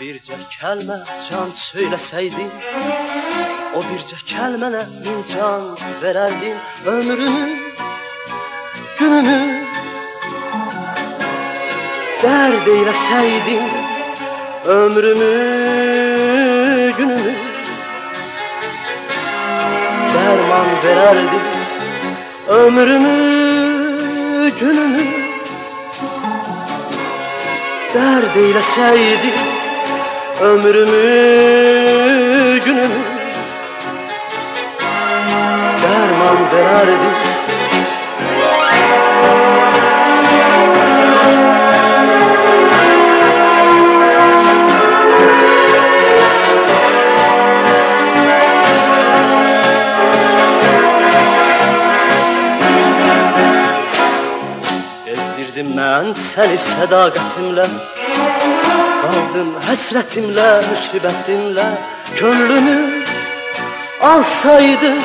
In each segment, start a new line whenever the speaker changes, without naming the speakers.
bircə kəlmə can söyləsəydin O bircə kəlmənə min can verərdin Ömrümü, günümü Dərd eyləsəydin Ömrümü, günümü Dərman verərdin Ömrümü, günümü Dərd eyləsəydin ömrümü, günümü. Dərman verərdin Gezdirdim mən səni sədaqətimlə Aldım həsrətimlə, müsibətimlə Könlümü alsaydım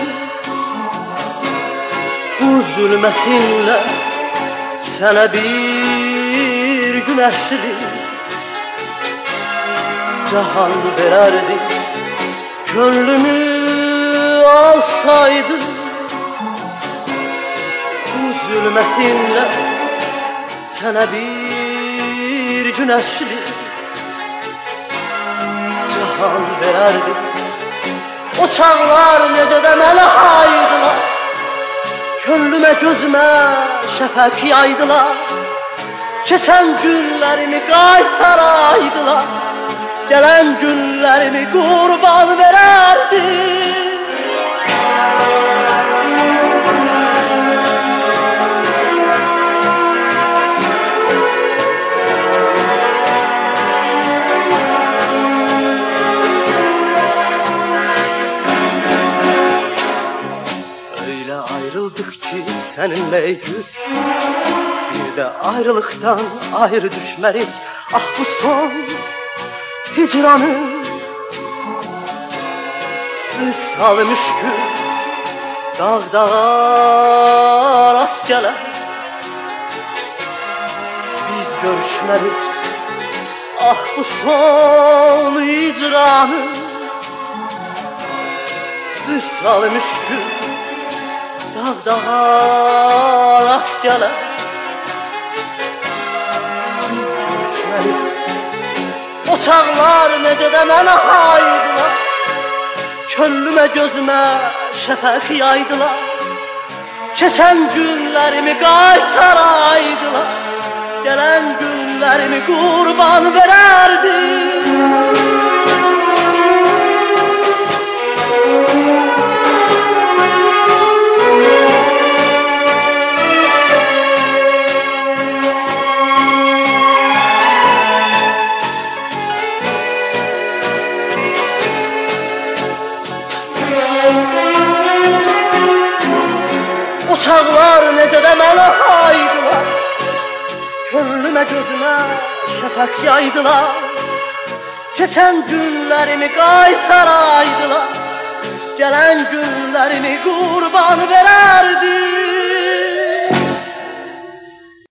Bu zülmətinlə Sənə bir günəşli Cahan verərdim Könlümü alsaydım Bu zülmətinlə Sənə bir günəşli can verərdim O çağlar necə də mənə haydılar. Könlümə gözümə şəfəq yaydılar. Keçən günlərimi qaytaraydılar. Gələn günlərimi qurban verərdim ayrıldık ki seninle gül Bir de ayrılıktan ayrı düşmelik Ah bu son hicranın Salmış gül dağdağa rast gelen Biz görüşmelik Ah bu son hicranın Salmış gül dağdağa rast gələr çağlar necə də mənə haydılar. Könlümə gözümə şəfəq yaydılar. Keçən günlərimi qaytaraydılar. Gələn günlərimi qurban verərdim Çağlar necə də mənə haydılar. Könlümə gözümə şəfək yaydılar. Keçən günlərimi qaytaraydılar Gələn günlərimi qurban verərdim